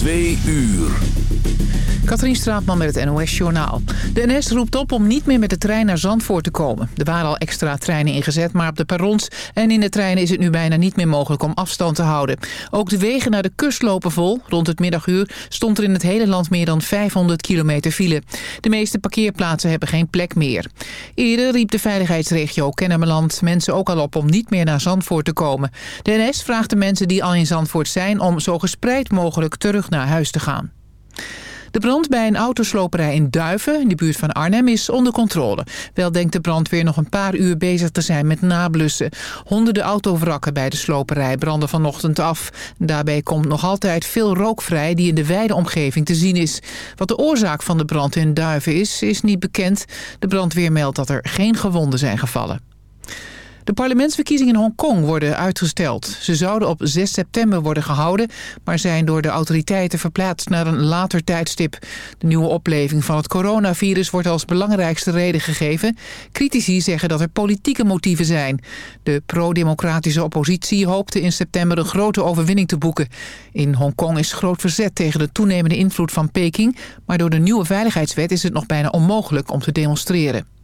Twee uur. Katrien Straatman met het NOS Journaal. De NS roept op om niet meer met de trein naar Zandvoort te komen. Er waren al extra treinen ingezet, maar op de perrons en in de treinen is het nu bijna niet meer mogelijk om afstand te houden. Ook de wegen naar de kust lopen vol. Rond het middaguur stond er in het hele land meer dan 500 kilometer file. De meeste parkeerplaatsen hebben geen plek meer. Eerder riep de veiligheidsregio Kennemerland mensen ook al op om niet meer naar Zandvoort te komen. De NS vraagt de mensen die al in Zandvoort zijn om zo gespreid mogelijk terug naar huis te gaan. De brand bij een autosloperij in Duiven, in de buurt van Arnhem, is onder controle. Wel denkt de brandweer nog een paar uur bezig te zijn met nablussen. Honderden autovrakken bij de sloperij branden vanochtend af. Daarbij komt nog altijd veel rook vrij die in de wijde omgeving te zien is. Wat de oorzaak van de brand in Duiven is, is niet bekend. De brandweer meldt dat er geen gewonden zijn gevallen. De parlementsverkiezingen in Hongkong worden uitgesteld. Ze zouden op 6 september worden gehouden... maar zijn door de autoriteiten verplaatst naar een later tijdstip. De nieuwe opleving van het coronavirus wordt als belangrijkste reden gegeven. Critici zeggen dat er politieke motieven zijn. De pro-democratische oppositie hoopte in september een grote overwinning te boeken. In Hongkong is groot verzet tegen de toenemende invloed van Peking... maar door de nieuwe veiligheidswet is het nog bijna onmogelijk om te demonstreren.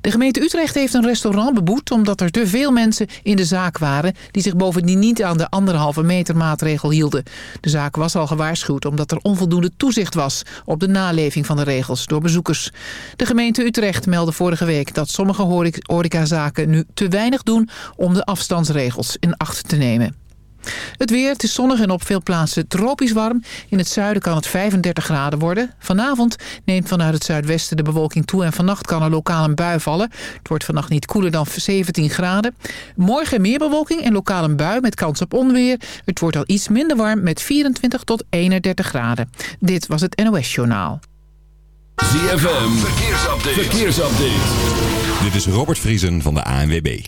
De gemeente Utrecht heeft een restaurant beboet omdat er te veel mensen in de zaak waren die zich bovendien niet aan de anderhalve meter maatregel hielden. De zaak was al gewaarschuwd omdat er onvoldoende toezicht was op de naleving van de regels door bezoekers. De gemeente Utrecht meldde vorige week dat sommige horecazaken nu te weinig doen om de afstandsregels in acht te nemen. Het weer, het is zonnig en op veel plaatsen tropisch warm. In het zuiden kan het 35 graden worden. Vanavond neemt vanuit het zuidwesten de bewolking toe... en vannacht kan er lokaal een bui vallen. Het wordt vannacht niet koeler dan 17 graden. Morgen meer bewolking en lokaal een bui met kans op onweer. Het wordt al iets minder warm met 24 tot 31 graden. Dit was het NOS Journaal. ZFM, verkeersupdate. verkeersupdate. Dit is Robert Vriesen van de ANWB.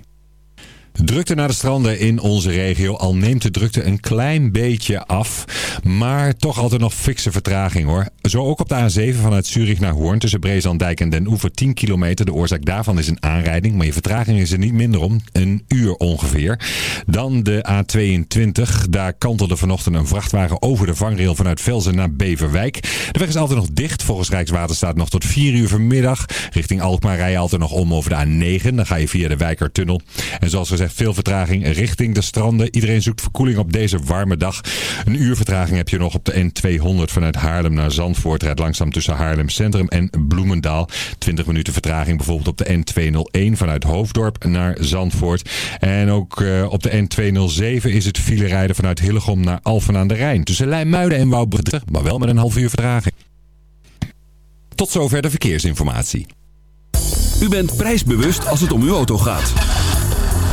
Drukte naar de stranden in onze regio. Al neemt de drukte een klein beetje af. Maar toch altijd nog fikse vertraging hoor. Zo ook op de A7 vanuit Zurich naar Hoorn. Tussen Brezandijk en Den Oever 10 kilometer. De oorzaak daarvan is een aanrijding. Maar je vertraging is er niet minder om. Een uur ongeveer. Dan de A22. Daar kantelde vanochtend een vrachtwagen over de vangrail vanuit Velzen naar Beverwijk. De weg is altijd nog dicht. Volgens Rijkswaterstaat nog tot 4 uur vanmiddag. Richting Alkmaar rij je altijd nog om over de A9. Dan ga je via de Wijkertunnel. En zoals gezegd veel vertraging richting de stranden. Iedereen zoekt verkoeling op deze warme dag. Een uur vertraging heb je nog op de N200 vanuit Haarlem naar Zandvoort. Rijdt langzaam tussen Haarlem Centrum en Bloemendaal. 20 minuten vertraging bijvoorbeeld op de N201 vanuit Hoofddorp naar Zandvoort. En ook uh, op de N207 is het file rijden vanuit Hillegom naar Alphen aan de Rijn. Tussen Leimuiden en Wouwbrugge, maar wel met een half uur vertraging. Tot zover de verkeersinformatie. U bent prijsbewust als het om uw auto gaat.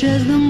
shares them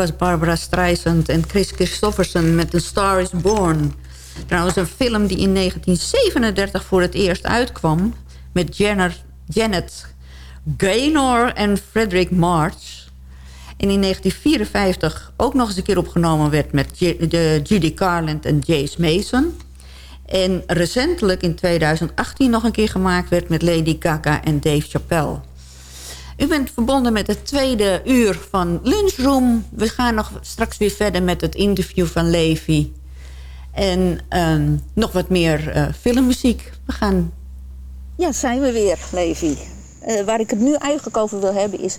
was Barbara Streisand en Chris Christofferson met The Star is Born. Trouwens een film die in 1937 voor het eerst uitkwam... met Janet, Gaynor en Frederick March. En in 1954 ook nog eens een keer opgenomen werd... met Judy Garland en Jace Mason. En recentelijk in 2018 nog een keer gemaakt werd... met Lady Gaga en Dave Chappelle. U bent verbonden met het tweede uur van Lunchroom. We gaan nog straks weer verder met het interview van Levi. En ehm, nog wat meer eh, filmmuziek. We gaan... Ja, zijn we weer, Levi. Eh, waar ik het nu eigenlijk over wil hebben is...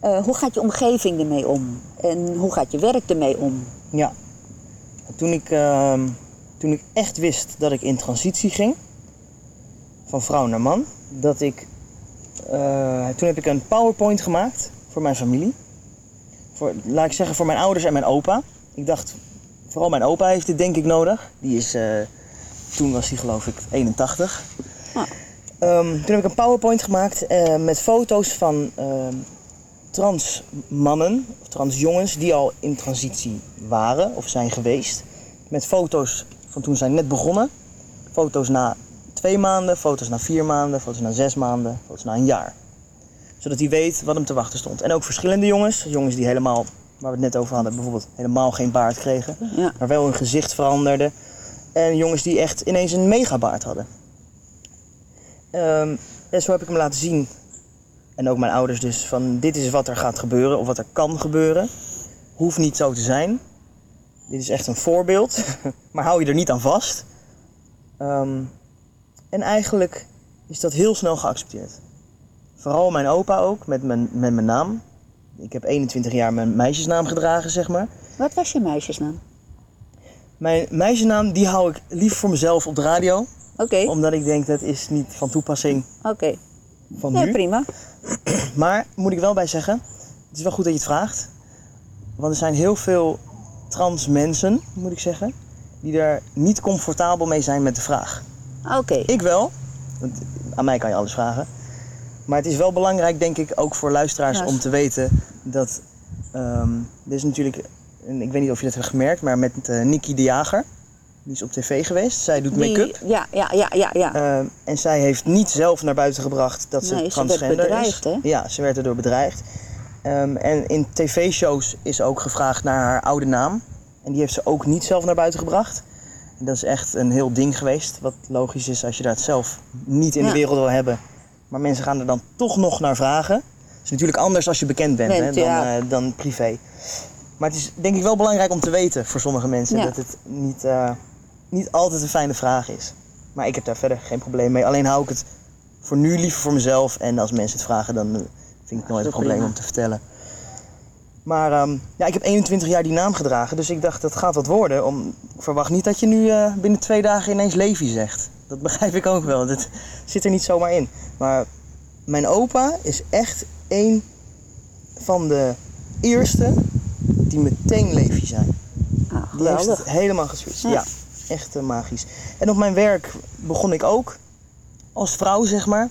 eh, hoe gaat je omgeving ermee om? En hoe gaat je werk ermee om? Ja. Toen ik, ehm, toen ik echt wist dat ik in transitie ging, van vrouw naar man, dat ik, eh, toen heb ik een PowerPoint gemaakt voor mijn familie. Voor, laat ik zeggen, voor mijn ouders en mijn opa. Ik dacht, vooral mijn opa heeft dit denk ik nodig. Die is, eh, toen was hij geloof ik 81. Ehm, toen heb ik een PowerPoint gemaakt eh, met foto's van ehm, trans mannen, of trans jongens die al in transitie waren of zijn geweest. Met foto's van toen zij net begonnen. Foto's na twee maanden, foto's na vier maanden, foto's na zes maanden, foto's na een jaar. Zodat hij weet wat hem te wachten stond. En ook verschillende jongens. Jongens die helemaal, waar we het net over hadden, bijvoorbeeld helemaal geen baard kregen. Ja. Maar wel hun gezicht veranderde. En jongens die echt ineens een megabaard hadden. Ehm, en zo heb ik hem laten zien en ook mijn ouders dus van dit is wat er gaat gebeuren of wat er kan gebeuren. Hoeft niet zo te zijn. Dit is echt een voorbeeld, maar hou je er niet aan vast. Ehm, en eigenlijk is dat heel snel geaccepteerd. Vooral mijn opa ook, met mijn, met mijn naam. Ik heb 21 jaar mijn meisjesnaam gedragen, zeg maar. Wat was je meisjesnaam? Mijn meisjesnaam die hou ik liever voor mezelf op de radio. Oké, Omdat ik denk dat is niet van toepassing oké. van Ja, nu. prima. Maar moet ik wel bij zeggen, het is wel goed dat je het vraagt. Want er zijn heel veel trans mensen, moet ik zeggen, die er niet comfortabel mee zijn met de vraag. Oké. Ik wel, want aan mij kan je alles vragen. Maar het is wel belangrijk, denk ik, ook voor luisteraars om te weten dat. ehm er is natuurlijk, en ik weet niet of je dat hebt gemerkt, maar met uh, Nikki de Jager. Die is op tv geweest. Zij doet make-up. Ja, ja, ja, ja, ja. Ehm, en zij heeft niet zelf naar buiten gebracht dat ze Nee, ze werd transgender bedreigd, is. hè? Ja, ze werd erdoor bedreigd. Ehm, en in tv-shows is ook gevraagd naar haar oude naam. En die heeft ze ook niet zelf naar buiten gebracht. Dat is echt een heel ding geweest. Wat logisch is als je dat zelf niet in Ja. de wereld wil hebben. Maar mensen gaan er dan toch nog naar vragen. Het is natuurlijk anders als je bekend bent, Bent, hè, dan, ja. eh, dan privé. Maar het is denk ik wel belangrijk om te weten voor sommige mensen Ja. dat het niet, eh, niet altijd een fijne vraag is. Maar ik heb daar verder geen probleem mee. Alleen hou ik het voor nu liever voor mezelf. En als mensen het vragen, dan eh, vind ik het nooit een probleem prima. om te vertellen. Maar ehm, ja, ik heb 21 jaar die naam gedragen. Dus ik dacht, dat gaat wat worden. Om, ik verwacht niet dat je nu eh, binnen twee dagen ineens Levi zegt. Dat begrijp ik ook wel. Dat zit er niet zomaar in. Maar mijn opa is echt een van de eerste die meteen Levi zijn. Ah, Die heeft helemaal geswitcht. Ja. Ja, echt eh, magisch. En op mijn werk begon ik ook als vrouw, zeg maar.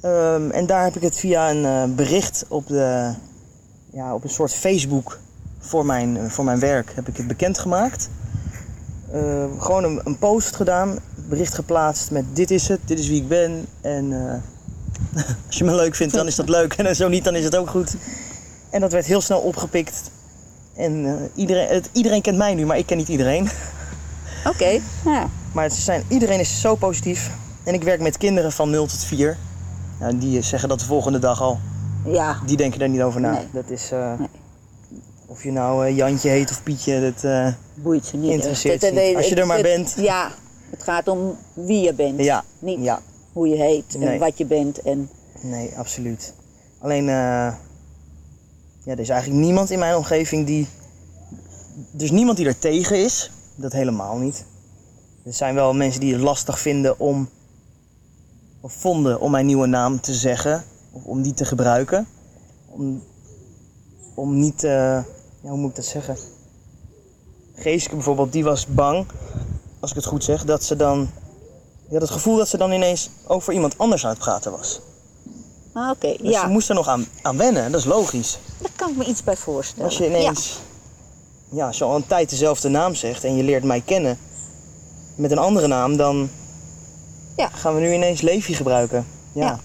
Ehm, en daar heb ik het via een eh, bericht op, de, ja, op een soort Facebook voor mijn, eh, voor mijn werk heb ik het bekendgemaakt. Eh, gewoon een, een post gedaan, bericht geplaatst met dit is het, dit is wie ik ben. En eh, als je me leuk vindt, dan is dat leuk. En zo niet, dan is het ook goed. En dat werd heel snel opgepikt. En iedereen, het, iedereen kent mij nu, maar ik ken niet iedereen. Oké, ja. Maar ze zijn, iedereen is zo positief. En ik werk met kinderen van 0 tot 4. Nou, die zeggen dat de volgende dag al. Ja, Die denken er niet over na. Nee. Dat is, eh, Nee. Of je nou eh, Jantje heet of Pietje, dat, eh, boeit ze niet. Interesseert Het- ze niet. het- Als je er maar het- bent. Ja, het gaat om wie je bent. ja, Niet ja, hoe je heet en Nee. wat je bent. En, nee, absoluut. Alleen, ja, er is eigenlijk niemand in mijn omgeving die... Er is niemand die er tegen is. Dat helemaal niet. Er zijn wel mensen die het lastig vinden om... Of vonden om mijn nieuwe naam te zeggen. Om die te gebruiken. Om, om niet... eh, ja, hoe moet ik dat zeggen? Geeske bijvoorbeeld, die was bang, als ik het goed zeg, dat ze dan... Die had het gevoel dat ze dan ineens over iemand anders aan het praten was. ah, Oké, Dus ja, ze moest er nog aan, aan wennen, dat is logisch. dat kan ik me iets bij voorstellen. Als je ineens, ja. als je al een tijd dezelfde naam zegt en je leert mij kennen met een andere naam, dan Ja. gaan we nu ineens Levi gebruiken. Ja.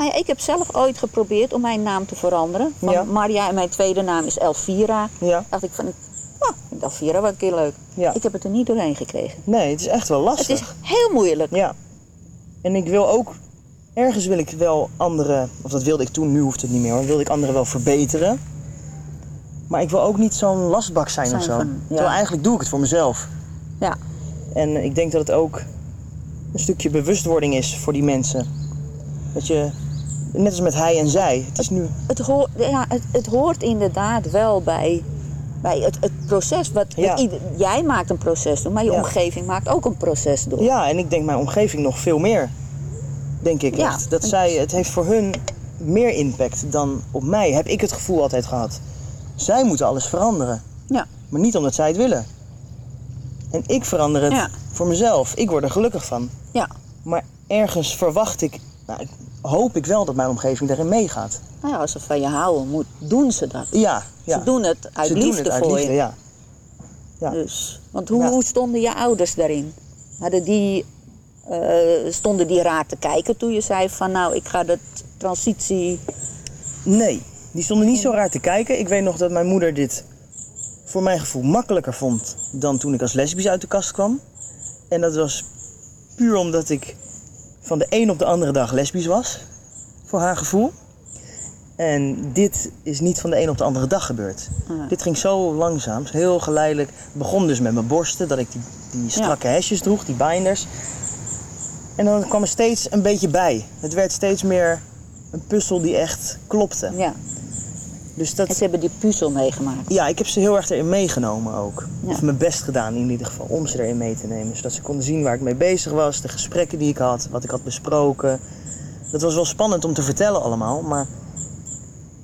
Nou ja, ik heb zelf ooit geprobeerd om mijn naam te veranderen. Van Ja. Maria en mijn tweede naam is Elvira. Ja. dacht ik van, oh, Elvira wat een keer leuk. Ja. Ik heb het er niet doorheen gekregen. Nee, het is echt wel lastig. Het is heel moeilijk. Ja. En ik wil ook, ergens wil ik wel anderen, of dat wilde ik toen, nu hoeft het niet meer hoor, wilde ik anderen wel verbeteren. Maar ik wil ook niet zo'n lastbak zijn, Zijn of zo. van, ja. Terwijl eigenlijk doe ik het voor mezelf. Ja. En ik denk dat het ook een stukje bewustwording is voor die mensen. Dat je, net als met hij en zij, het is nu... Het, hoort, ja, het, het hoort inderdaad wel bij, bij het, het proces. Wat, wat Ja. ieder- jij maakt een proces door, maar je Ja. omgeving maakt ook een proces door. Ja, en ik denk mijn omgeving nog veel meer. Denk ik Ja. echt. Dat zij, het heeft voor hun meer impact dan op mij, heb ik het gevoel altijd gehad. Zij moeten alles veranderen. Ja. Maar niet omdat zij het willen. En ik verander het Ja. voor mezelf. Ik word er gelukkig van. Ja. Maar ergens verwacht ik, nou, ik- hoop ik wel dat mijn omgeving daarin meegaat. Nou ja, als ze van je houden moet, doen ze dat. Ja, ja. Ze doen het uit Ze doen liefde het uit voor liefde, je. ja. Ja. Dus, want hoe, Ja. hoe stonden je ouders daarin? Hadden die, eh, stonden die raar te kijken toen je zei van nou, ik ga de transitie... Nee, die stonden niet zo raar te kijken. Ik weet nog dat mijn moeder dit voor mijn gevoel makkelijker vond dan toen ik als lesbisch uit de kast kwam. En dat was puur omdat ik van de een op de andere dag lesbisch was, voor haar gevoel. En dit is niet van de een op de andere dag gebeurd. Dit ging zo langzaam, heel geleidelijk. Het begon dus met mijn borsten, dat ik die, die strakke hesjes droeg, die binders. En dan kwam er steeds een beetje bij. Het werd steeds meer een puzzel die echt klopte. Ja, Dus en dat, ze hebben die puzzel meegemaakt. ja, ik heb ze heel erg erin meegenomen ook. Ja. Of mijn best gedaan in ieder geval om ze erin mee te nemen. Zodat ze konden zien waar ik mee bezig was, de gesprekken die ik had, wat ik had besproken. Dat was wel spannend om te vertellen allemaal, maar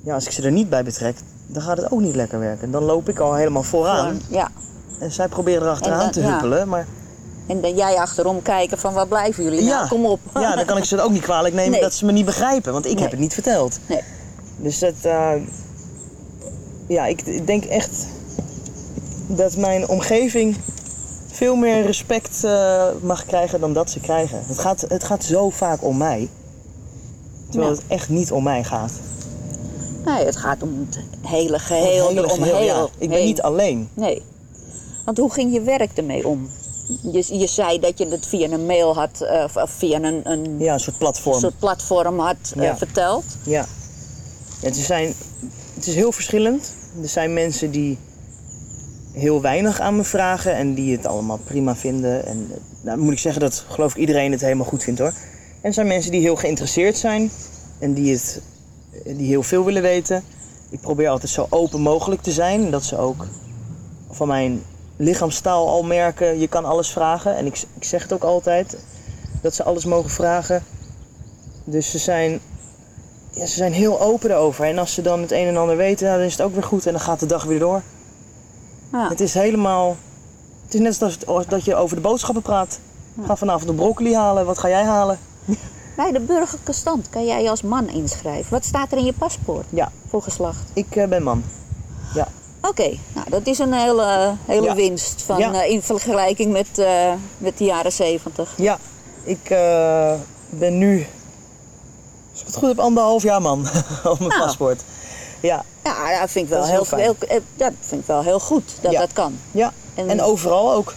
ja, als ik ze er niet bij betrek, dan gaat het ook niet lekker werken. Dan loop ik al helemaal vooraan Ja, en zij proberen erachteraan En dan- te ja. huppelen. Maar en dan jij achterom kijken van waar blijven jullie nou? Kom op. ja, dan kan ik ze het ook niet kwalijk nemen Nee. dat ze me niet begrijpen, want ik Nee. heb het niet verteld. Nee. Dus dat, eh, ja, ik, denk echt dat mijn omgeving veel meer respect eh, mag krijgen dan dat ze krijgen. Het gaat, het gaat zo vaak om mij, terwijl Ja. het echt niet om mij gaat. Nee, het gaat om het hele geheel, Het hele eromheen. geheel, ja. Ik ben niet alleen. Nee. Want hoe ging je werk ermee om? Je, je zei dat je het via een mail had, eh, of- via een, een Ja, een soort platform. soort platform had eh, Ja. verteld. Ja. ja het, zijn, het is heel verschillend. Er zijn mensen die heel weinig aan me vragen en die het allemaal prima vinden. En eh, nou moet ik zeggen dat geloof ik iedereen het helemaal goed vindt hoor. En er zijn mensen die heel geïnteresseerd zijn en die, het, die heel veel willen weten. Ik probeer altijd zo open mogelijk te zijn. Dat ze ook van mijn lichaamstaal al merken, je kan alles vragen. En ik, ik zeg het ook altijd, dat ze alles mogen vragen. Dus ze zijn ja, ze zijn heel open erover. En als ze dan het een en ander weten, nou, dan is het ook weer goed en dan gaat de dag weer door. Ja. Het is helemaal. Het is net als als dat je over de boodschappen praat. Ga vanavond een broccoli halen, wat ga jij halen? Bij de burgerlijke stand kan jij je als man inschrijven. Wat staat er in je paspoort Ja, voor geslacht? ik eh, ben man. Ja. Oké, nou dat is een hele, hele Ja. winst van, Ja. eh, in vergelijking met, eh, met de jaren zeventig. Ja, ik ben nu, ik het goed heb, anderhalf jaar man op mijn Nou. paspoort. Ja, Ja, dat vind ik wel Dat heel, heel eh, dat vind ik wel heel goed dat Ja. dat kan. ja. En- En, overal ook.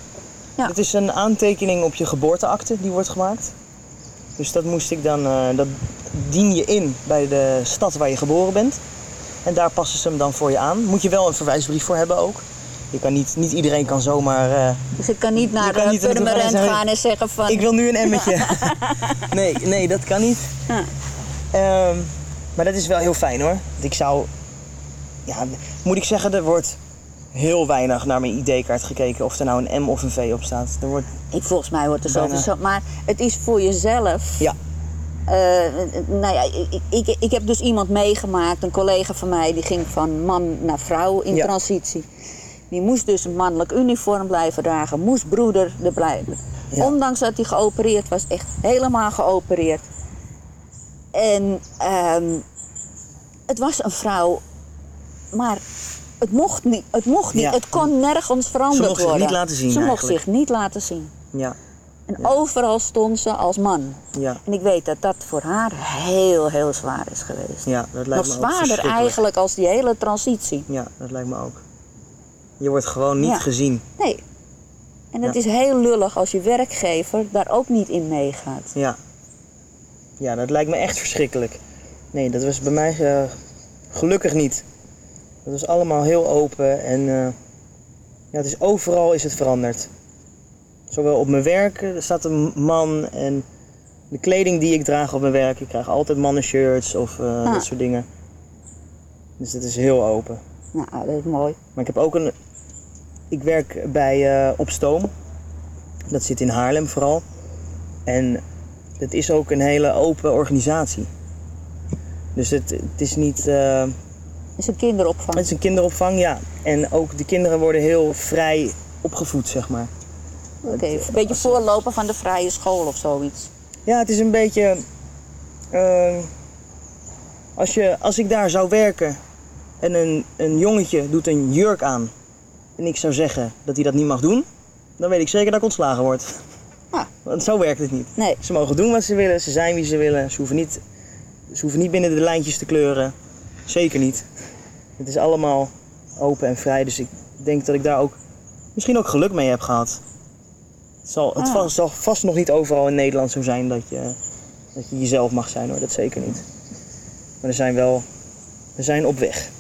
Ja. Het is een aantekening op je geboorteakte die wordt gemaakt. Dus dat moest ik dan, eh, dat dien je in bij de stad waar je geboren bent. En daar passen ze hem dan voor je aan. Moet je wel een verwijsbrief voor hebben ook. Je kan niet, niet iedereen kan zomaar. eh, Dus ik kan niet naar kan de niet Purmerend zeggen, gaan en zeggen van... ik wil nu een emmetje. nee, nee, dat kan niet. Ja. Ehm, maar dat is wel heel fijn hoor. Ik zou. Ja, moet ik zeggen, er wordt heel weinig naar mijn ID-kaart gekeken of er nou een M of een V op staat. Er wordt, Ik, volgens mij wordt er Bijna. zoveel... zo- Maar het is voor jezelf... ja, Eh, nou ja, ik, ik, ik heb dus iemand meegemaakt, een collega van mij, die ging van man naar vrouw in Ja. transitie. Die moest dus een mannelijk uniform blijven dragen, moest broeder er blijven. Ja. Ondanks dat hij geopereerd was, echt helemaal geopereerd. En ehm, het was een vrouw maar het mocht niet. Het, mocht niet. Ja. het kon nergens veranderd Ze mocht zich worden. niet laten zien Ze mocht eigenlijk. zich niet laten zien. Ja, En overal stond ze als man. ja, En ik weet dat dat voor haar heel, heel zwaar is geweest. ja, dat lijkt Nog me ook zwaarder eigenlijk als die hele transitie. Ja, dat lijkt me ook. Je wordt gewoon niet Ja. gezien. Nee. En het is heel lullig als je werkgever daar ook niet in meegaat. Ja. Ja, dat lijkt me echt verschrikkelijk. Nee, dat was bij mij eh, gelukkig niet. Dat was allemaal heel open en eh, ja, het is overal is het veranderd. Zowel op mijn werk, eh, er staat een man en de kleding die ik draag op mijn werk, ik krijg altijd mannenshirts of Ah. dat soort dingen. Dus het is heel open. Nou, dat is mooi. Maar ik heb ook een. Ik werk bij eh, Op Stoom. Dat zit in Haarlem vooral. En het is ook een hele open organisatie. Dus het, het is niet. eh, Het is een kinderopvang. het is een kinderopvang, ja. En ook de kinderen worden heel vrij opgevoed, zeg maar. Oké, een beetje voorlopen van de vrije school of zoiets. Ja, het is een beetje. eh, als, je, als ik daar zou werken en een, een jongetje doet een jurk aan en ik zou zeggen dat hij dat niet mag doen, dan weet ik zeker dat ik ontslagen word. Ah. Want zo werkt het niet. Nee. Ze mogen doen wat ze willen, ze zijn wie ze willen, ze hoeven niet, ze hoeven niet binnen de lijntjes te kleuren. Zeker niet. Het is allemaal open en vrij, dus ik denk dat ik daar ook misschien ook geluk mee heb gehad. Het zal, het Ah. va- zal vast nog niet overal in Nederland zo zijn dat je, dat je jezelf mag zijn hoor, dat zeker niet. Maar er zijn wel, we zijn op weg.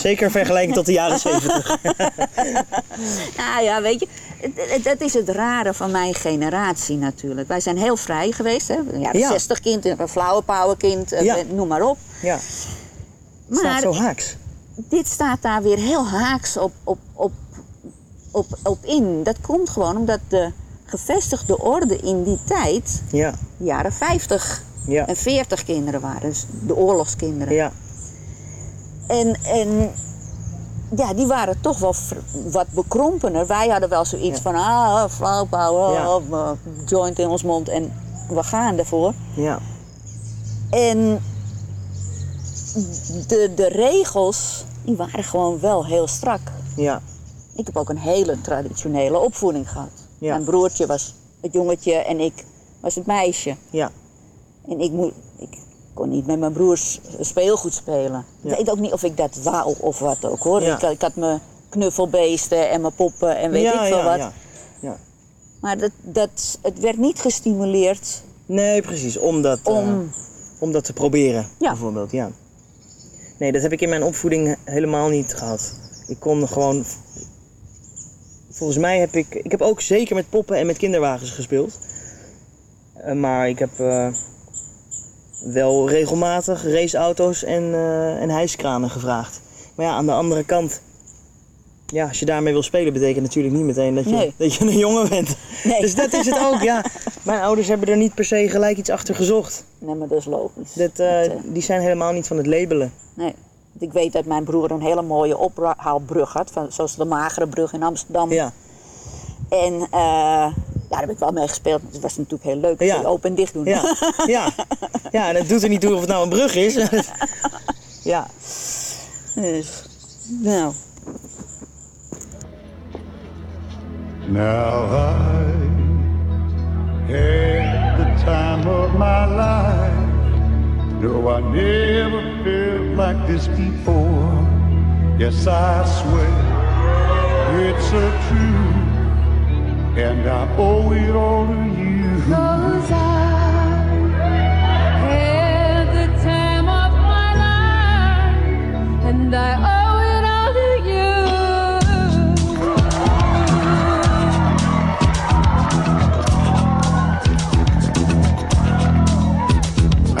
Zeker in vergelijking tot de jaren 70. Nou ja, weet je, het- het- dat is het rare van mijn generatie natuurlijk. Wij zijn heel vrij geweest, hè. Ja, Ja. 60 kind, een flower power kind, eh, Ja. noem maar op. Ja, het staat Maar zo haaks. dit staat daar weer heel haaks op, op, op, op, op in. Dat komt gewoon omdat de gevestigde orde in die tijd, Ja, jaren 50 ja, en 40 kinderen waren. Dus de oorlogskinderen. ja, En, en ja, die waren toch wel wat bekrompener. Wij hadden wel zoiets Ja. van, ah, flauw power, Ja. ah, ah, joint in ons mond en we gaan ervoor. ja, En de, de regels, die waren gewoon wel heel strak. ja, Ik heb ook een hele traditionele opvoeding gehad. Ja. Mijn broertje was het jongetje en ik was het meisje. ja, En ik, moet, ik kon niet met mijn broers speelgoed spelen. Ik weet ook niet of ik dat wou of wat ook hoor. Ik, ik had mijn knuffelbeesten en mijn poppen en weet ik veel ja, wat. ja, ja. Maar dat, dat, het werd niet gestimuleerd Nee, precies, om dat, eh, om... om dat te proberen, Ja. bijvoorbeeld, ja. Nee, dat heb ik in mijn opvoeding helemaal niet gehad. Ik kon gewoon... Volgens mij heb ik... Ik heb ook zeker met poppen en met kinderwagens gespeeld. Eh, maar ik heb eh, wel regelmatig raceauto's en, eh, en hijskranen gevraagd. Maar ja, aan de andere kant... Ja, als je daarmee wil spelen, betekent natuurlijk niet meteen dat je, Nee. dat je een jongen bent. Nee. Dus dat is het ook, ja. Mijn ouders hebben er niet per se gelijk iets achter gezocht. Nee, maar dat is logisch. Dat, eh, Dat, eh, die zijn helemaal niet van het labelen. nee. Ik weet dat mijn broer een hele mooie ophaalbrug had. Van, zoals de Magere Brug in Amsterdam. Ja, En ja, daar heb ik wel mee gespeeld. Het was natuurlijk heel leuk. Ja. Open en dicht doen. ja, ja. Ja, en het doet er niet toe of het nou een brug is. ja, Dus, nou, Now I had the time of my life. No, I never felt like this before. Yes, I swear it's a truth, and I owe it all to you. Cause I had the time of my life, and I owe it all to you.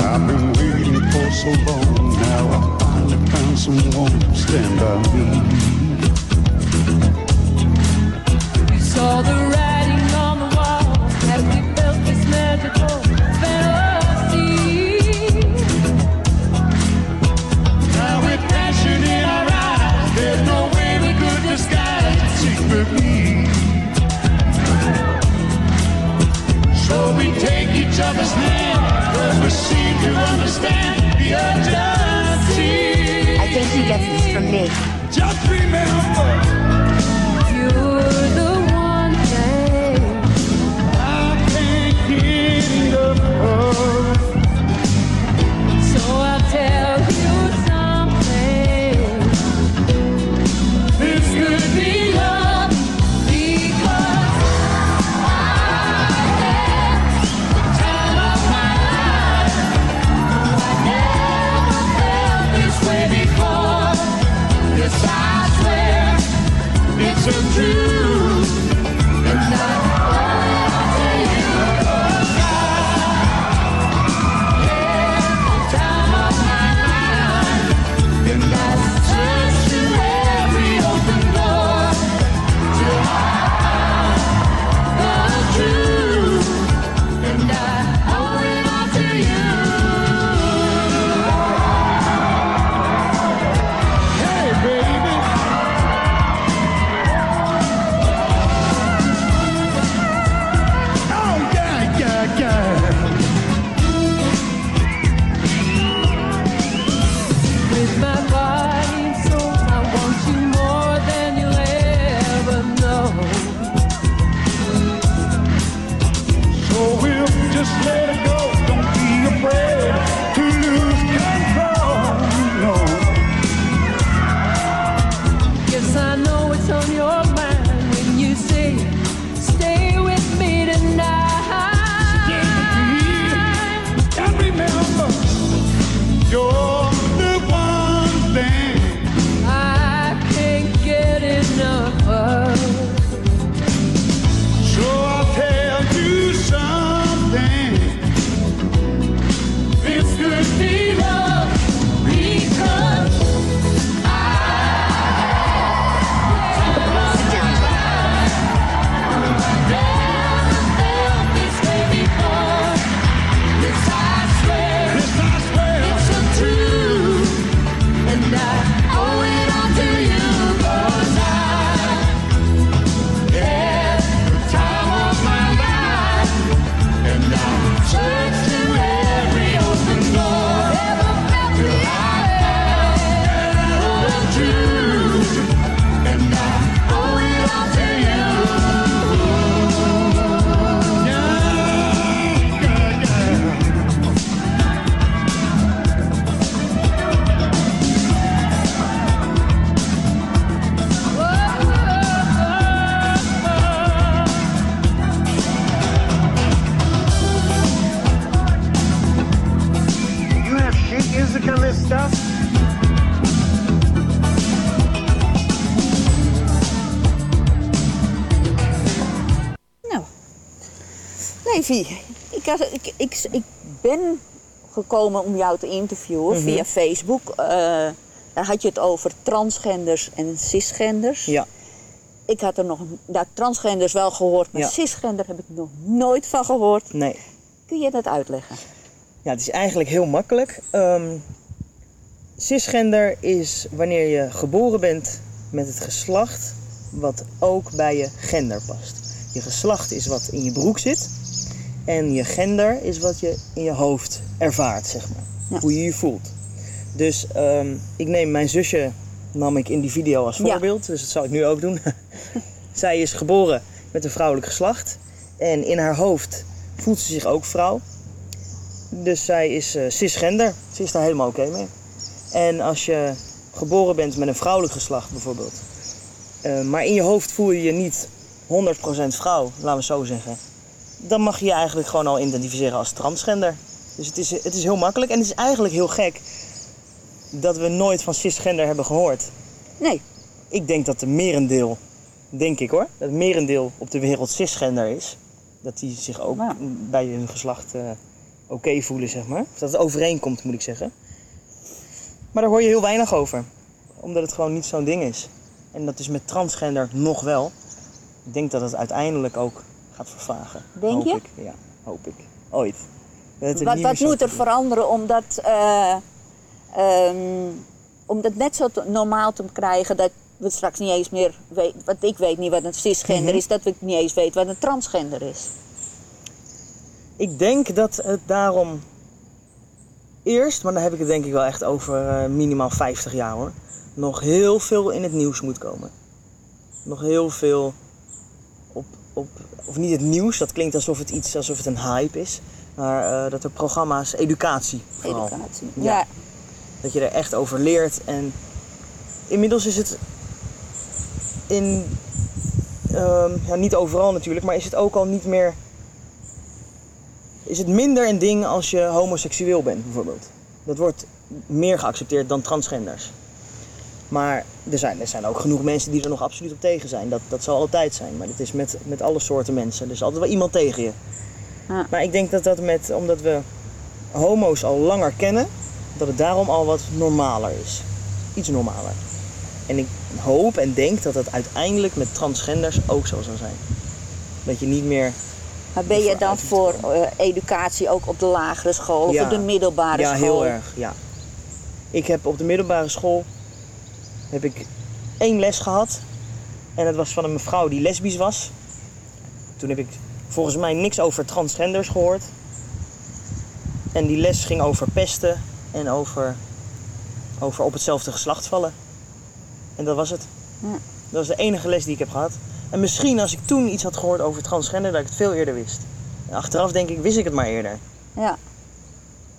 I've been waiting for so long. Now I finally found someone to stand by me. We saw the writing on the wall. As we felt this magical fantasy. Now with ik, ik, ben gekomen om jou te interviewen Mhm. via Facebook. Eh, daar had je het over transgenders en cisgenders. Ja. Ik had er nog, nou, transgenders wel gehoord, maar Ja. cisgender heb ik nog nooit van gehoord. Nee. Kun je dat uitleggen? Ja, het is eigenlijk heel makkelijk. Ehm, cisgender is wanneer je geboren bent met het geslacht wat ook bij je gender past. Je geslacht is wat in je broek zit. En je gender is wat je in je hoofd ervaart, zeg maar. Ja. Hoe je je voelt. Dus ehm, ik neem mijn zusje, nam ik in die video als Ja. voorbeeld. Dus dat zou ik nu ook doen. Zij is geboren met een vrouwelijk geslacht. En in haar hoofd voelt ze zich ook vrouw. Dus zij is eh, cisgender. Ze is daar helemaal oké mee. En als je geboren bent met een vrouwelijk geslacht bijvoorbeeld. eh, maar in je hoofd voel je je niet 100% vrouw, laten we zo zeggen. Dan mag je je eigenlijk gewoon al identificeren als transgender. Dus het is, het is heel makkelijk. En het is eigenlijk heel gek dat we nooit van cisgender hebben gehoord. Nee. Ik denk dat de merendeel, denk ik hoor, dat het merendeel op de wereld cisgender is. Dat die zich ook bij hun geslacht eh, oké voelen, zeg maar. Of dat het overeenkomt, moet ik zeggen. Maar daar hoor je heel weinig over. Omdat het gewoon niet zo'n ding is. En dat is met transgender nog wel. Ik denk dat het uiteindelijk ook gaat vervagen. Denk hoop je? Ik. Ja, hoop ik. Ooit. Dat Wat, moet er veranderen om dat, eh, ehm, om dat net zo te- normaal te krijgen dat we straks niet eens meer weten, wat ik weet niet wat een cisgender Mhm. is, dat we niet eens weten wat een transgender is. Ik denk dat het daarom eerst, maar dan heb ik het denk ik wel echt over eh, minimaal 50 jaar hoor, nog heel veel in het nieuws moet komen. Nog heel veel op, op of niet het nieuws, dat klinkt alsof het iets, alsof het een hype is. Maar eh, dat er programma's, educatie vooral. Educatie. Ja. Ja. Dat je er echt over leert. En inmiddels is het in, ehm, ja, niet overal natuurlijk, maar is het ook al niet meer. Is het minder een ding als je homoseksueel bent, bijvoorbeeld? Dat wordt meer geaccepteerd dan transgenders. Maar er zijn, er zijn ook genoeg mensen die er nog absoluut op tegen zijn. Dat, dat zal altijd zijn. Maar het is met, met alle soorten mensen. Er is altijd wel iemand tegen je. Ja. Maar ik denk dat dat met, omdat we homo's al langer kennen, dat het daarom al wat normaler is. Iets normaler. En ik hoop en denk dat dat uiteindelijk met transgenders ook zo zal zijn. Dat je niet meer. Maar ben je dan voor eh, educatie ook op de lagere school of Ja. op de middelbare ja, school? heel erg. Ja. Ik heb op de middelbare school heb ik één les gehad. En dat was van een mevrouw die lesbisch was. Toen heb ik volgens mij niks over transgenders gehoord. En die les ging over pesten en over, over op hetzelfde geslacht vallen. En dat was het. Ja. Dat was de enige les die ik heb gehad. En misschien als ik toen iets had gehoord over transgender, dat ik het veel eerder wist. En achteraf denk ik, wist ik het maar eerder. Ja.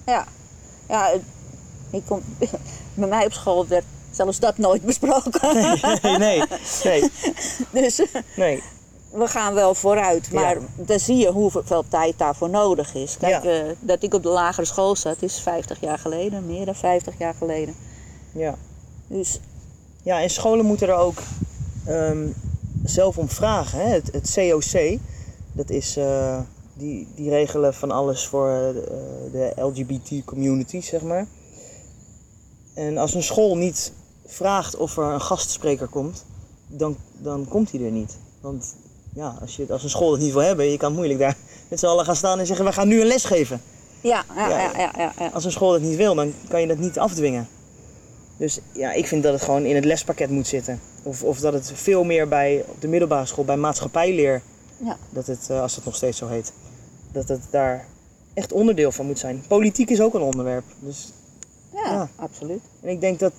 Ja. Ja, ik kom, bij mij op school werd zelfs dat nooit besproken. Nee, nee, nee. Dus nee. we gaan wel vooruit. Maar dan zie je hoeveel tijd daarvoor nodig is. Kijk, Ja. eh, dat ik op de lagere school zat is 50 jaar geleden. Meer dan 50 jaar geleden. Ja. Dus Ja, en scholen moeten er ook ehm, zelf om vragen. Hè? Het, het COC, dat is, eh, die, die regelen van alles voor eh, de LGBT community, zeg maar. En als een school niet vraagt of er een gastspreker komt, dan, dan komt hij er niet. Want ja, als, je, als een school het niet wil hebben, je kan moeilijk daar met z'n allen gaan staan en zeggen, we gaan nu een les geven. ja, ja, Ja, ja, ja. Als een school het niet wil, dan kan je dat niet afdwingen. Dus ja, ik vind dat het gewoon in het lespakket moet zitten. Of, of dat het veel meer bij, op de middelbare school, bij maatschappijleer, Ja. dat het, eh, als het nog steeds zo heet, dat het daar echt onderdeel van moet zijn. Politiek is ook een onderwerp. Dus, Ja. absoluut. en ik denk dat,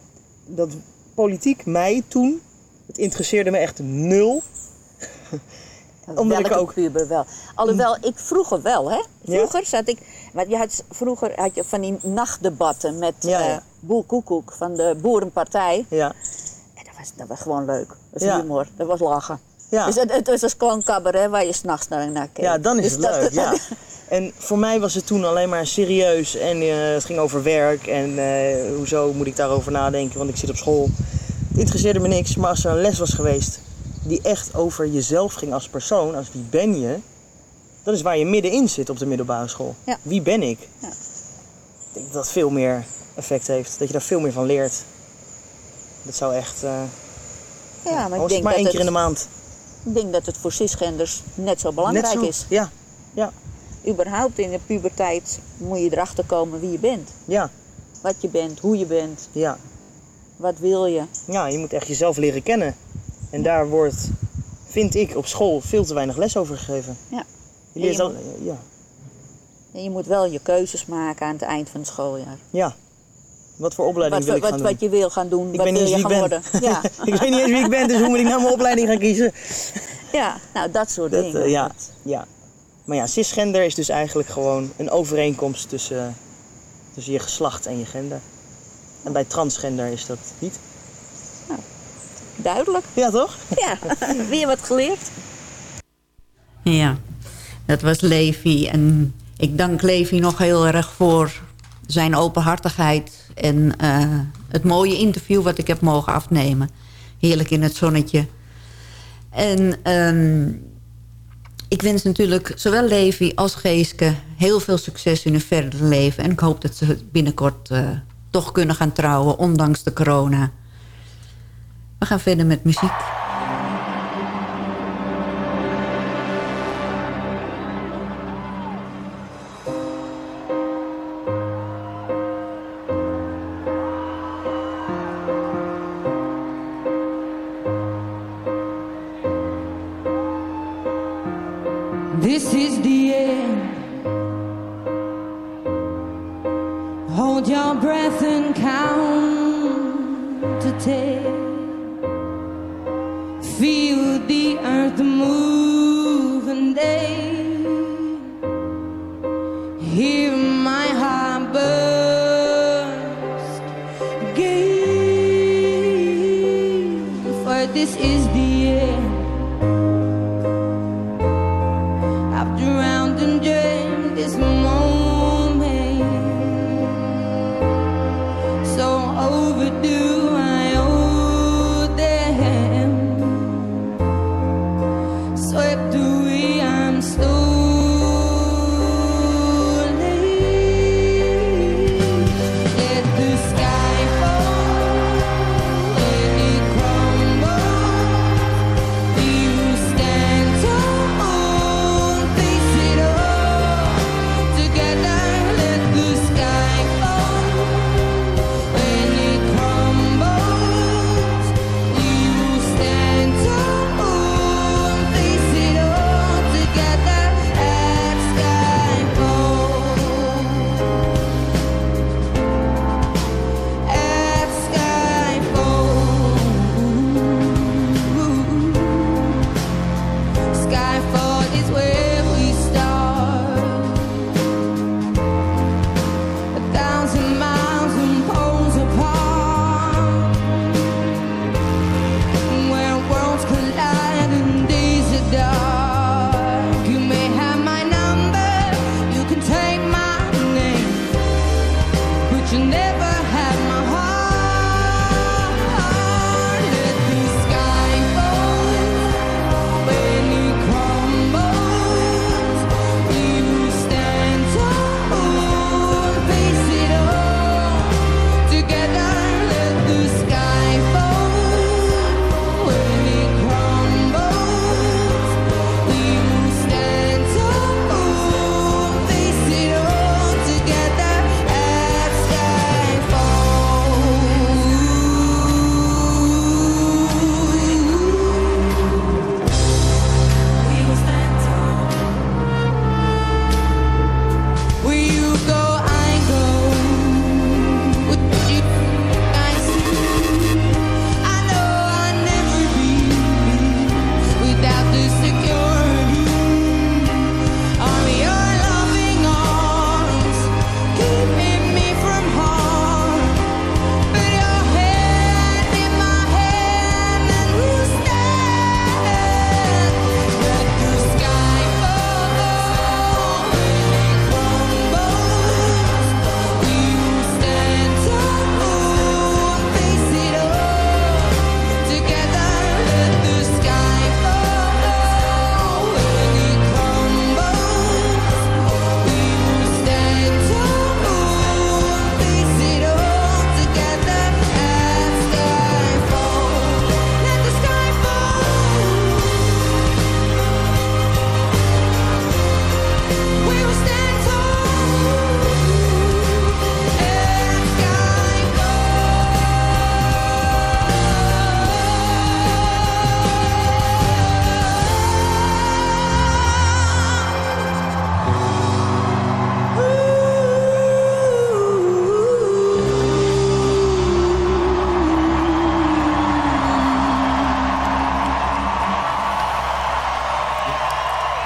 dat politiek mij toen, het interesseerde me echt nul. Omdat ik Welke ook- puber wel. Alhoewel, ik vroeger wel, hè. Ja? Vroeger zat ik... Want je had, vroeger had je van die nachtdebatten met Ja, eh ja. Boer Koekoek van de Boerenpartij. Ja, En dat was, dat was gewoon leuk. Dat was humor. Dat was lachen. ja. Dus het, het was gewoon cabaret waar je s'nachts naar, naar keek. Ja, dan is Dus het dat- leuk. Ja. En voor mij was het toen alleen maar serieus en eh, het ging over werk en eh, hoezo moet ik daarover nadenken, want ik zit op school. Het interesseerde me niks, maar als er een les was geweest die echt over jezelf ging als persoon, als wie ben je, dat is waar je middenin zit op de middelbare school. Ja. Wie ben ik? Ja. Ik denk dat dat veel meer effect heeft, dat je daar veel meer van leert. Dat zou echt, eh Ja, maar ik het denk, maar één dat keer in de het, maand. ik denk dat het voor cisgenders net zo belangrijk Net zo. is. Ja, ja, Überhaupt in de puberteit moet je erachter komen wie je bent. ja, Wat je bent, hoe je bent, ja. wat wil je. Ja, je moet echt jezelf leren kennen. En daar wordt, vind ik, op school veel te weinig les over gegeven. Ja. Je leert En al, je ja, En je moet wel je keuzes maken aan het eind van het schooljaar. ja. Wat voor opleiding Wat, wil ik wat, gaan wat doen? je wil gaan doen, Ik wat wil je gaan ben. worden. Ja. ik weet niet eens wie ik ben, dus hoe moet ik nou mijn opleiding gaan kiezen? ja, nou dat soort Dat, dingen. eh, ja, ja. Maar ja, cisgender is dus eigenlijk gewoon een overeenkomst tussen, tussen je geslacht en je gender. En bij transgender is dat niet. Duidelijk. Ja, toch? Ja, weer wat geleerd. Ja, dat was Levi. En ik dank Levi nog heel erg voor zijn openhartigheid... en eh, het mooie interview wat ik heb mogen afnemen. Heerlijk in het zonnetje. En ehm, ik wens natuurlijk zowel Levi als Geeske... heel veel succes in hun verdere leven. En ik hoop dat ze binnenkort eh, toch kunnen gaan trouwen... ondanks de corona. We gaan verder met muziek.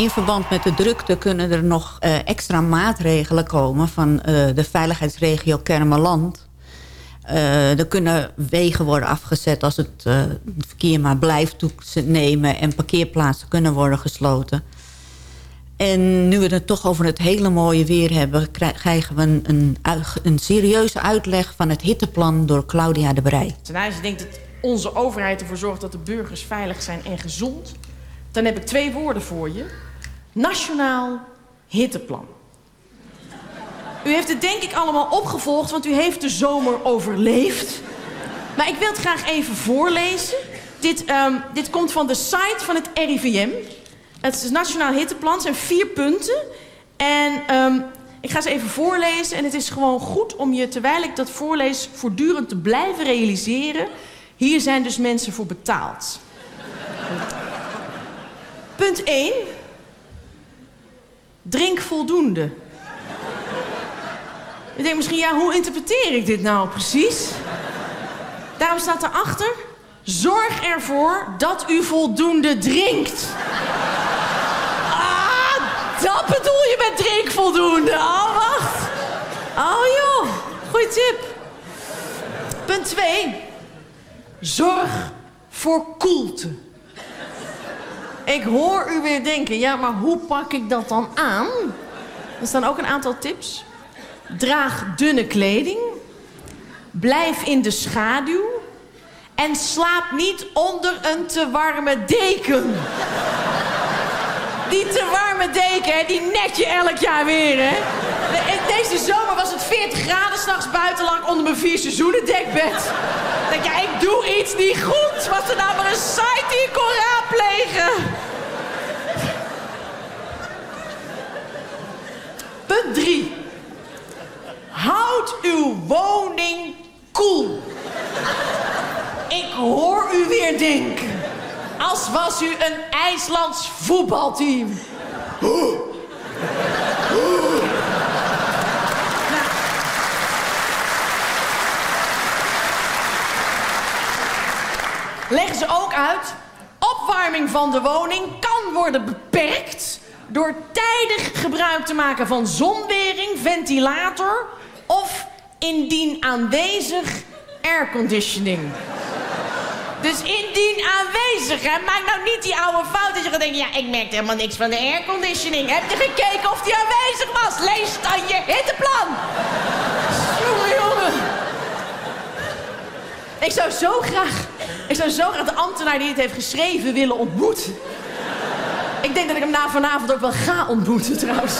In verband met de drukte kunnen er nog eh, extra maatregelen komen... van eh, de veiligheidsregio Kermeland. Eh, er kunnen wegen worden afgezet als het verkeer maar blijft toenemen... en parkeerplaatsen kunnen worden gesloten. En nu we het toch over het hele mooie weer hebben... krij- krijgen we een, een, serieuze uitleg van het hitteplan door Claudia de Brij. Als je denkt dat onze overheid ervoor zorgt dat de burgers veilig zijn en gezond... dan heb ik twee woorden voor je. Nationaal hitteplan. U heeft het denk ik allemaal opgevolgd, want u heeft de zomer overleefd. Maar ik wil het graag even voorlezen. Dit, ehm, dit komt van de site van het RIVM. Het is het Nationaal Hitteplan. Het zijn vier punten. En ehm, ik ga ze even voorlezen. En het is gewoon goed om je, terwijl ik dat voorlees... voortdurend te blijven realiseren... hier zijn dus mensen voor betaald. Punt 1. Drink voldoende. Je denkt misschien, ja, hoe interpreteer ik dit nou precies? Daarom staat erachter... Zorg ervoor dat u voldoende drinkt. Ah, dat bedoel je met drink voldoende. Oh, wacht. Oh, joh. Goeie tip. Punt 2. Zorg voor koelte. Ik hoor u weer denken, ja, maar hoe pak ik dat dan aan? Er staan ook een aantal tips. Draag dunne kleding. Blijf in de schaduw. En slaap niet onder een te warme deken. Die te warme deken, die net je elk jaar weer, hè. De- Deze zomer was het 40 graden, s'nachts buiten lag ik onder mijn vier seizoenen dekbed. Ik ja, ik doe iets niet goed. Was er nou maar een site die ik raadplegen? Punt 3. Houd uw woning koel. Ik hoor u weer denken. Als was u een IJslands voetbalteam. Leggen ze ook uit. Opwarming van de woning kan worden beperkt door tijdig gebruik te maken van zonwering, ventilator of indien aanwezig airconditioning. Dus indien aanwezig, hè, maak nou niet die oude fout dat je gaat denken... ja, ik merk helemaal niks van de airconditioning. Heb je gekeken of die aanwezig was? Lees dan je hitteplan. Ik zou zo graag... Ik zou zo graag de ambtenaar die het heeft geschreven willen ontmoeten. Ik denk dat ik hem na vanavond ook wel ga ontmoeten, trouwens.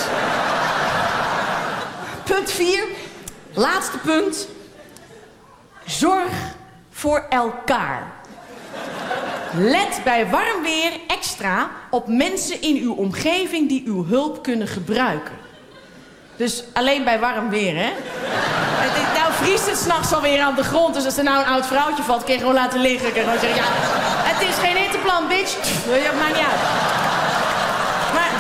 Punt 4. Laatste punt. Zorg voor elkaar. Let bij warm weer extra op mensen in uw omgeving die uw hulp kunnen gebruiken. Dus alleen bij warm weer, hè? Vriest het s'nachts alweer aan de grond. Dus als er nou een oud vrouwtje valt, kun je gewoon laten liggen. Je gewoon zeggen, ja, het is geen hitteplan, bitch. Dat maakt niet uit. Maar...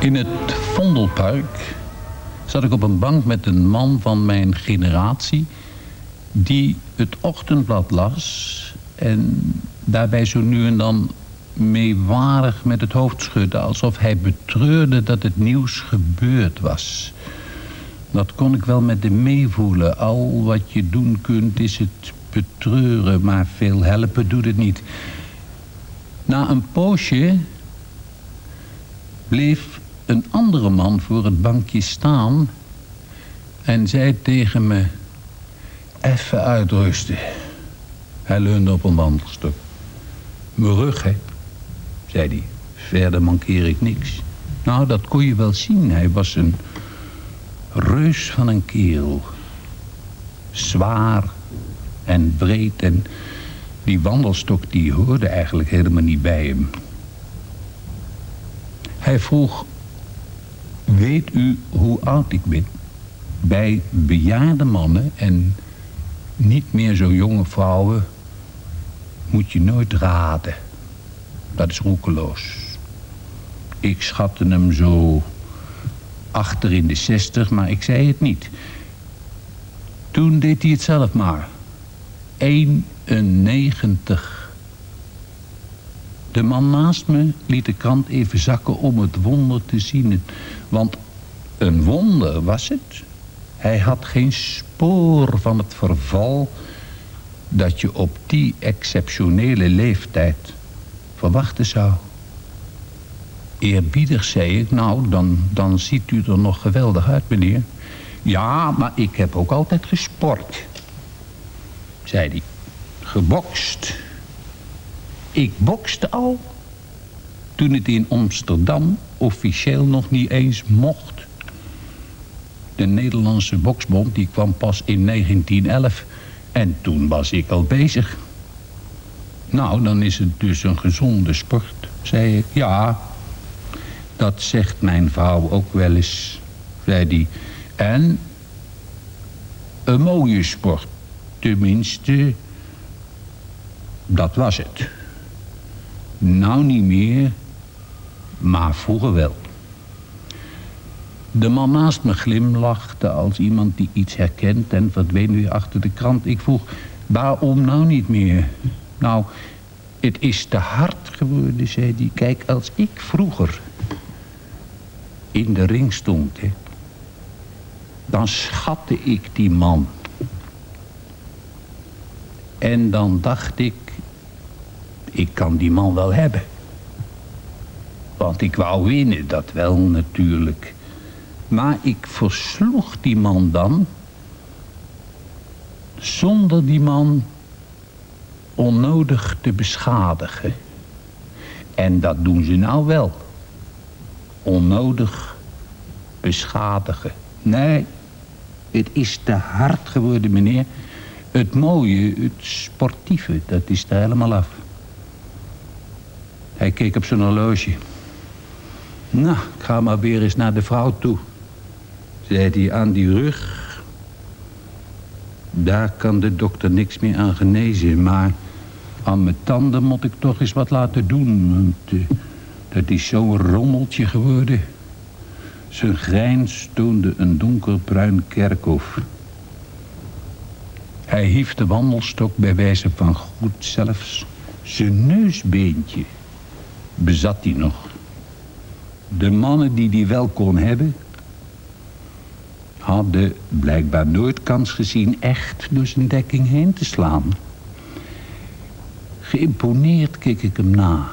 In het Vondelpark zat ik op een bank met een man van mijn generatie... die het ochtendblad las en daarbij zo nu en dan meewarig met het hoofd schudde... alsof hij betreurde dat het nieuws gebeurd was. Dat kon ik wel met hem meevoelen. Al wat je doen kunt is het betreuren, maar veel helpen doet het niet. Na een poosje bleef een andere man voor het bankje staan en zei tegen me: Even uitrusten. Hij leunde op een wandelstok. Mijn rug, hè, zei hij. Verder mankeer ik niks. Nou, dat kon je wel zien. Hij was een reus van een kerel. Zwaar en breed en die wandelstok die hoorde eigenlijk helemaal niet bij hem. Hij vroeg, weet u hoe oud ik ben? Bij bejaarde mannen en niet meer zo jonge vrouwen moet je nooit raden. Dat is roekeloos. Ik schatte hem zo achter in de zestig, maar ik zei het niet. Toen deed hij het zelf maar. 91. De man naast me liet de krant even zakken om het wonder te zien. Want een wonder was het. Hij had geen spoor van het verval dat je op die exceptionele leeftijd verwachten zou. Eerbiedig zei ik, nou, dan, dan ziet u er nog geweldig uit, meneer. Ja, maar ik heb ook altijd gesport, zei hij. Gebokst. Ik bokste al toen het in Amsterdam officieel nog niet eens mocht. De Nederlandse boksbond die kwam pas in 1911 en toen was ik al bezig. Nou, dan is het dus een gezonde sport, zei ik. Ja, dat zegt mijn vrouw ook wel eens. zei hij. En een mooie sport. Tenminste, dat was het. Nou niet meer, maar vroeger wel. De man naast me glimlachte als iemand die iets herkent... en verdween weer achter de krant. Ik vroeg, waarom nou niet meer? Nou, het is te hard geworden, zei hij. Kijk, als ik vroeger in de ring stond... Dan schatte ik die man. En dan dacht ik, ik kan die man wel hebben. Want ik wou winnen, dat wel natuurlijk. Maar ik versloeg die man dan... zonder die man onnodig te beschadigen. En dat doen ze nou wel. Onnodig beschadigen. Nee, het is te hard geworden, meneer. Het mooie, het sportieve, dat is er helemaal af. Hij keek op zijn horloge. Nou, ik ga maar weer eens naar de vrouw toe. Zei hij aan die rug. Daar kan de dokter niks meer aan genezen. Maar aan mijn tanden moet ik toch eens wat laten doen. Want eh, dat is zo'n rommeltje geworden. Zijn grijns toonde een donkerbruin kerkhof. Hij hief de wandelstok bij wijze van goed zelfs. Zijn neusbeentje bezat hij nog. De mannen die die wel kon hebben... hadden blijkbaar nooit kans gezien echt door zijn dekking heen te slaan. Geïmponeerd keek ik hem na.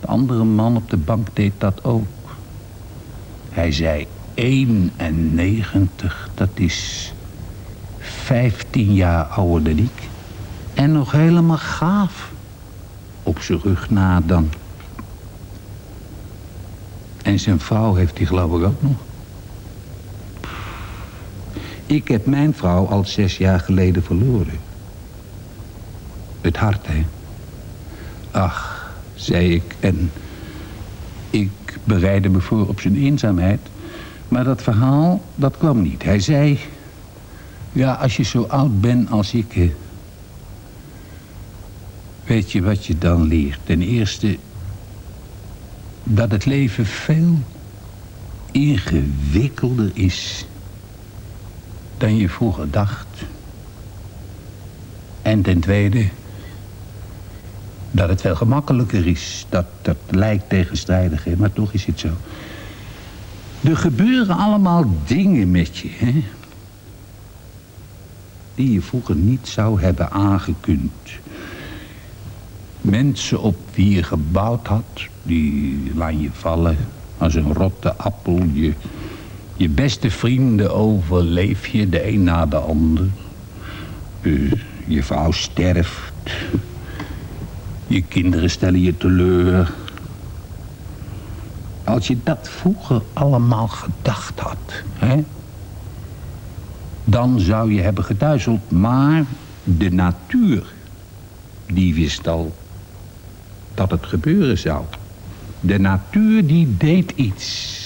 De andere man op de bank deed dat ook. Hij zei 91, dat is 15 jaar ouder dan ik. En nog helemaal gaaf. Op zijn rug na dan. En zijn vrouw heeft hij geloof ik ook nog. Ik heb mijn vrouw al zes jaar geleden verloren. Het hart, hè. Ach, zei ik. En ik bereidde me voor op zijn eenzaamheid. Maar dat verhaal, dat kwam niet. Hij zei... Ja, als je zo oud bent als ik... Weet je wat je dan leert? Ten eerste... Dat het leven veel ingewikkelder is... dan je vroeger dacht. En ten tweede... dat het veel gemakkelijker is. Dat, dat lijkt tegenstrijdig, hè, maar toch is het zo. Er gebeuren allemaal dingen met je, hè? Die je vroeger niet zou hebben aangekund. Mensen op wie je gebouwd had, die laat je vallen als een rotte appel. Je, je beste vrienden overleef je de een na de ander. Eh, je vrouw sterft. Je kinderen stellen je teleur. Als je dat vroeger allemaal gedacht had, hè, dan zou je hebben geduizeld. Maar de natuur, die wist al dat het gebeuren zou. De natuur die deed iets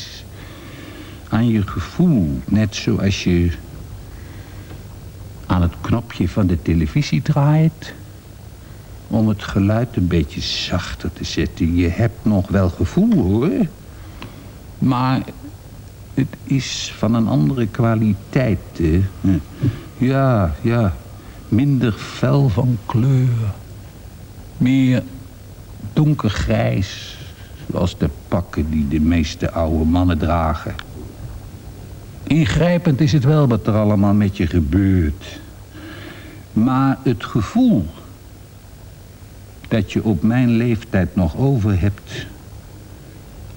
aan je gevoel. Net zoals je aan het knopje van de televisie draait... om het geluid een beetje zachter te zetten. Je hebt nog wel gevoel, hoor. Maar het is van een andere kwaliteit. Hè? Ja, ja. Minder fel van kleur. Meer donkergrijs. Zoals de pakken die de meeste oude mannen dragen. Ingrijpend is het wel wat er allemaal met je gebeurt. Maar het gevoel dat je op mijn leeftijd nog over hebt...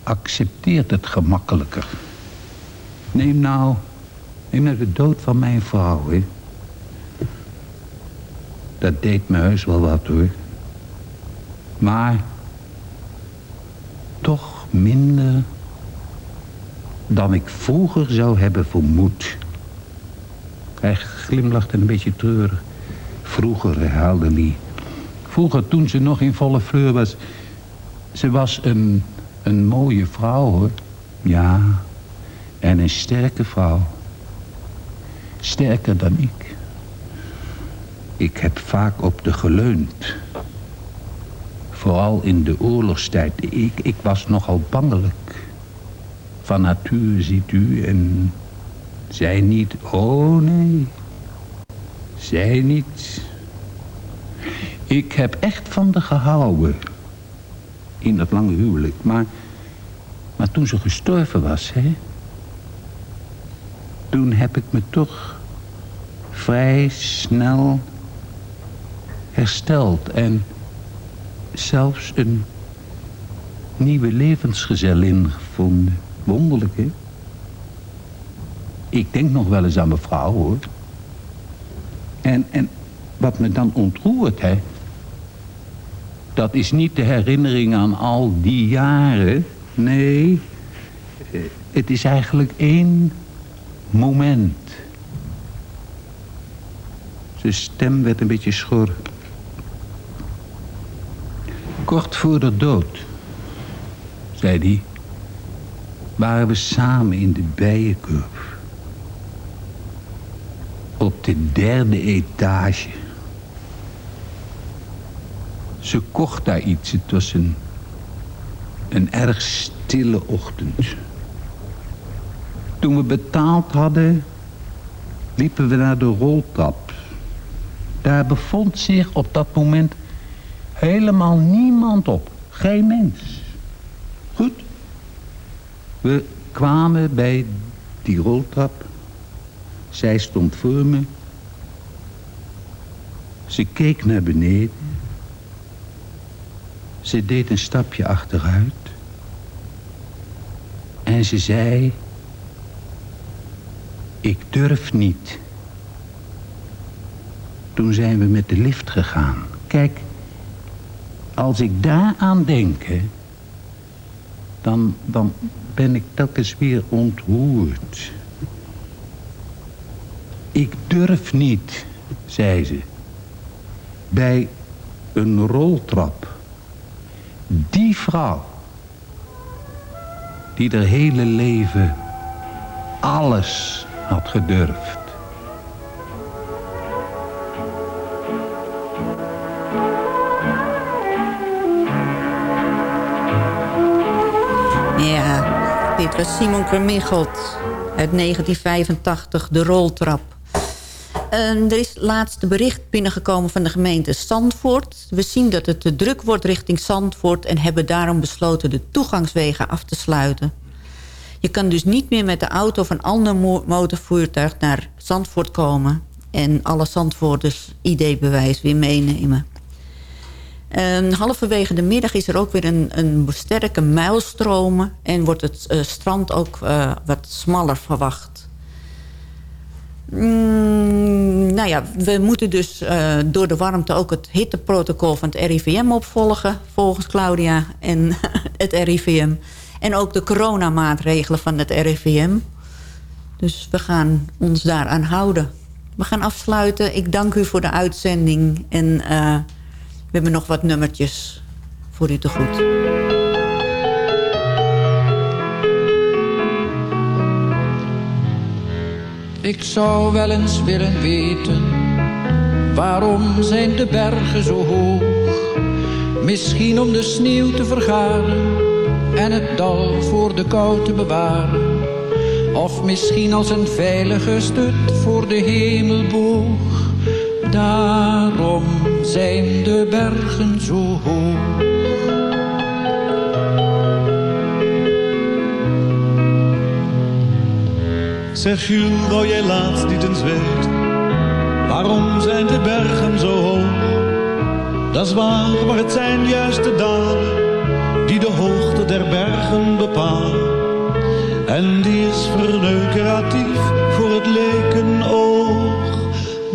accepteert het gemakkelijker. Neem nou, neem nou de dood van mijn vrouw, hè. Dat deed me heus wel wat, hoor. Maar toch minder dan ik vroeger zou hebben vermoed. Hij glimlachte een beetje treurig. Vroeger, herhaalde Lee. Vroeger, toen ze nog in volle fleur was... Ze was een, een mooie vrouw, hoor. Ja, En een sterke vrouw. Sterker dan ik. Ik heb vaak op de geleund. Vooral in de oorlogstijd. Ik, ik was nogal bangelijk. Van natuur, ziet u. En zij niet. Oh nee. Zij niet. Ik heb echt van de gehouden. In dat lange huwelijk. Maar, maar toen ze gestorven was, hè. Toen heb ik me toch vrij snel hersteld. En zelfs een nieuwe levensgezellin gevonden. Wonderlijk, hè? Ik denk nog wel eens aan mevrouw, hoor. En, en wat me dan ontroert, hè... dat is niet de herinnering aan al die jaren. Nee, het is eigenlijk één moment. Zijn stem werd een beetje schor. Kort voor de dood, zei hij, waren we samen in de bijenkorf. Op de derde etage. Ze kocht daar iets. Het was een, een erg stille ochtend. Toen we betaald hadden, liepen we naar de roltrap. Daar bevond zich op dat moment helemaal niemand op. Geen mens. Goed. We kwamen bij die roltrap. Zij stond voor me. Ze keek naar beneden. Ze deed een stapje achteruit. En ze zei... Ik durf niet. Toen zijn we met de lift gegaan. Kijk, als ik daaraan denk, dan, dan ben ik telkens weer ontroerd. Ik durf niet, zei ze, bij een roltrap. Die vrouw, die haar hele leven alles had gedurfd. Simon Kermichelt uit 1985, de roltrap. En er is laatste bericht binnengekomen van de gemeente Zandvoort. We zien dat het te druk wordt richting Zandvoort... en hebben daarom besloten de toegangswegen af te sluiten. Je kan dus niet meer met de auto of een ander mo- motorvoertuig naar Zandvoort komen... en alle Zandvoorters ID-bewijs weer meenemen. Halverwege de middag is er ook weer een, een sterke muilstromen... en wordt het eh, strand ook eh, wat smaller verwacht. Mm, nou ja, we moeten dus eh, door de warmte ook het hitteprotocol van het RIVM opvolgen... volgens Claudia en het RIVM. En ook de coronamaatregelen van het RIVM. Dus we gaan ons daaraan houden. We gaan afsluiten. Ik dank u voor de uitzending. En hebben nog wat nummertjes voor u te goed. Ik zou wel eens willen weten, waarom zijn de bergen zo hoog? Misschien om de sneeuw te vergaren en het dal voor de kou te bewaren. Of misschien als een veilige stut voor de hemelboog. Daarom zijn de bergen zo hoog. Zeg Jules, wou jij laatst niet eens weten Waarom zijn de bergen zo hoog? Dat is waar, maar het zijn juist de dalen Die de hoogte der bergen bepalen En die is verneukeratief voor het lekenoog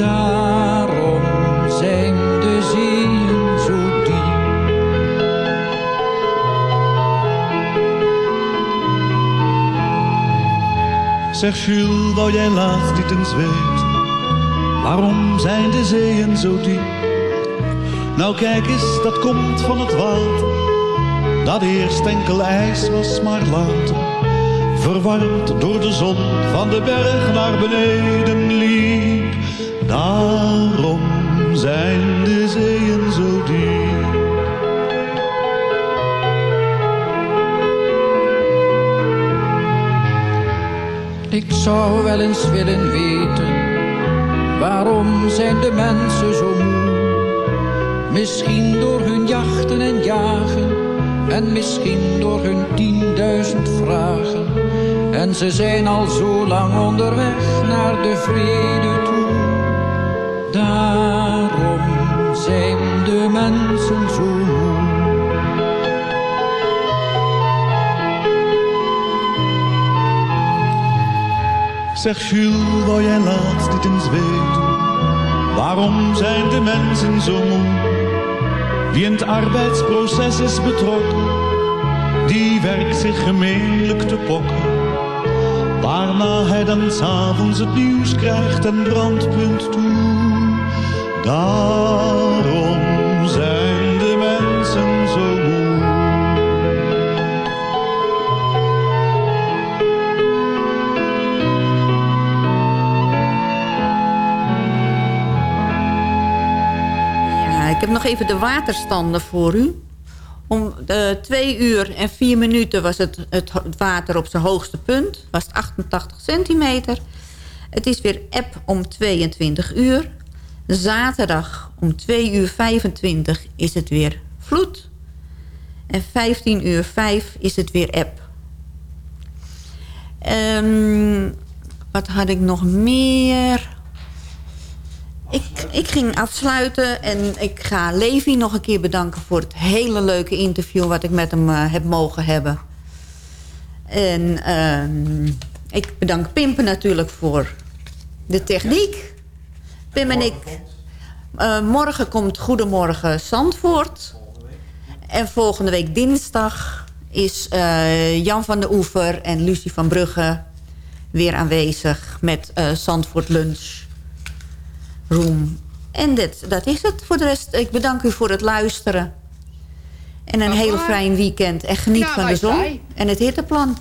Daarom zijn de zeeën zo diep. Zeg Jules, wou jij laatst niet eens weten Waarom zijn de zeeën zo diep? Nou kijk eens, dat komt van het water Dat eerst enkel ijs was, maar later Verwarmd door de zon van de berg naar beneden liep Daarom zijn de zeeën zo diep Ik zou wel eens willen weten, waarom zijn de mensen zo moe? Misschien door hun jachten en jagen, en misschien door hun tienduizend vragen. En ze zijn al zo lang onderweg naar de vrede toe. Daarom zijn de mensen zo moe. Zeg Jules, wou jij laatst niet eens weten? Waarom zijn de mensen zo moe? Wie in het arbeidsproces is betrokken Die werkt zich gemeenlijk te pokken. Waarna hij dan s'avonds het nieuws krijgt en brandpunt toe Daarom zijn de mensen zo moe Ja, ik heb nog even de waterstanden voor u. Om de twee uur en vier minuten was het, het water op zijn hoogste punt. Was het 88 centimeter. Het is weer eb om 22 uur. Zaterdag om 2 uur 25 is het weer vloed. En 15 uur 5 is het weer eb. Ehm, wat had ik nog meer? Ik, ik ging afsluiten en ik ga Levi nog een keer bedanken... voor het hele leuke interview wat ik met hem eh, heb mogen hebben. En ehm, ik bedank Pimpen natuurlijk voor de techniek. Pim en ik... eh, morgen komt Goedemorgen Zandvoort. En volgende week dinsdag is eh, Jan van der Oever en Lucie van Brugge... weer aanwezig met eh, Zandvoort Lunch Room. En dit, dat is het voor de rest. Ik bedank u voor het luisteren. En een heel fijn weekend. En geniet van de zon en het hitteplan.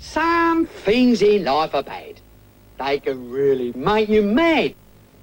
Some things in life are bad. They can really make you mad.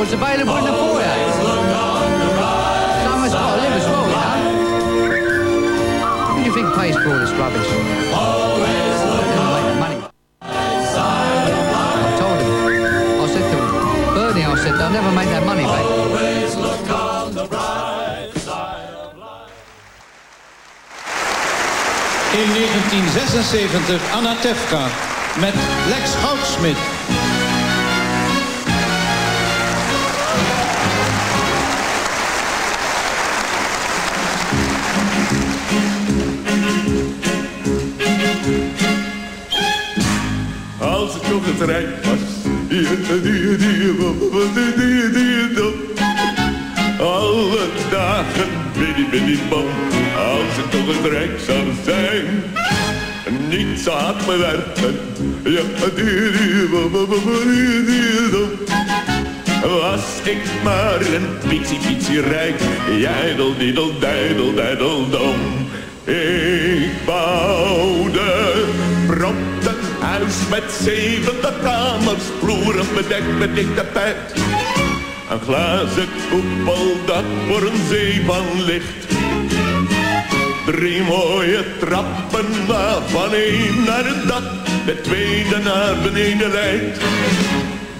Record's available in the foyer. Someone's got to live as well, you know. Who do you think pays for all this rubbish? I told him. I said to him, Bernie, I said, they'll never make that money back. In 1976 Anna Tefka met Lex Goudsmit. Die, die, die. Alle dagen, biddy, bam. Als ik toch het rijk zou zijn. Niet zo hard me werken. Ja, die, die, die, die, die. Was ik maar een pitsie, pitsie rijk. Jijdel, diedel, dijdel, dijdel, dom. Ik bouwde een met zeventig kamers, vloeren bedekt met dik tapijt. Een glazen koepeldak voor een zee van licht. Drie mooie trappen waarvan één naar het dak, de tweede naar beneden leidt.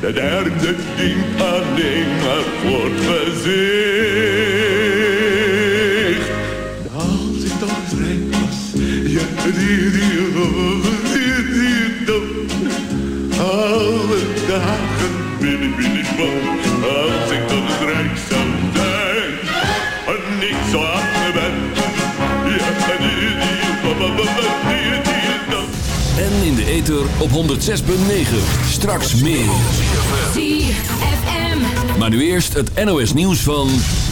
De derde dient alleen maar voor het gezicht. Als ik eens rijk was, die, die, die, binnen, binnen, man. Als ik toch eens rijk zou zijn, en niet zo hard ben. Ja, die. En in de ether op 106.9. Straks meer. Maar nu eerst het NOS nieuws van...